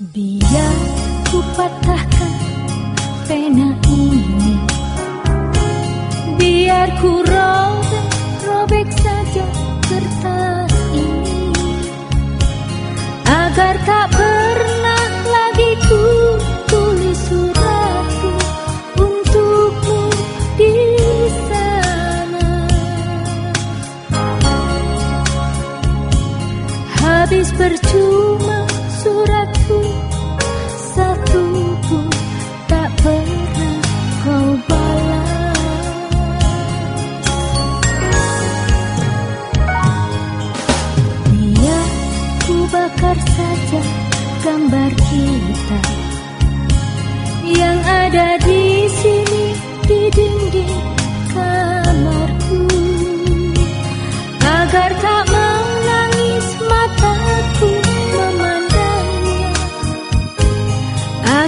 Biar ku patahkan pena ini. Biar ku roh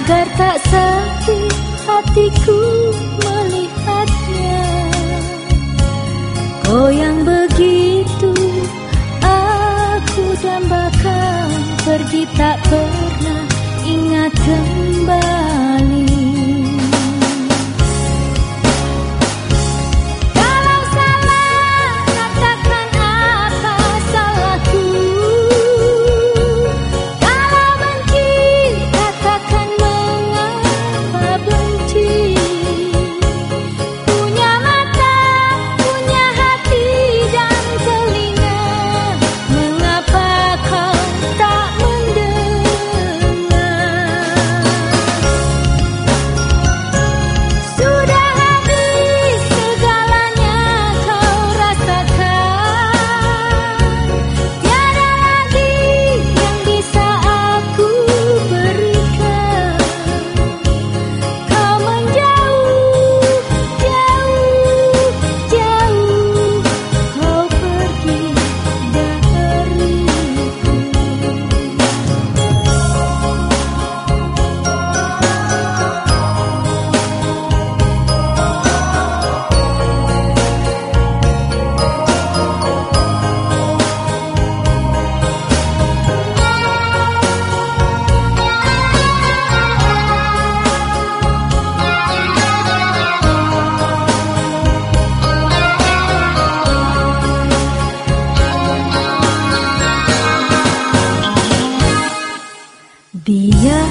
Agar tak sakit hatiku melihatnya. Kau Iya,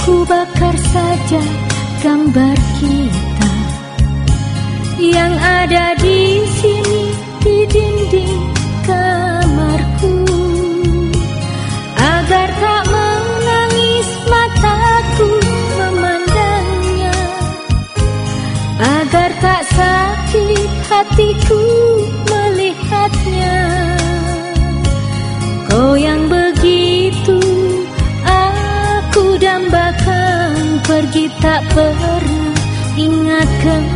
ku bakar saja gambar kita Yang ada di sini di dinding kamarku. Agar tak menangis mataku memandangnya. Agar tak sakit hatiku melihatnya. 人。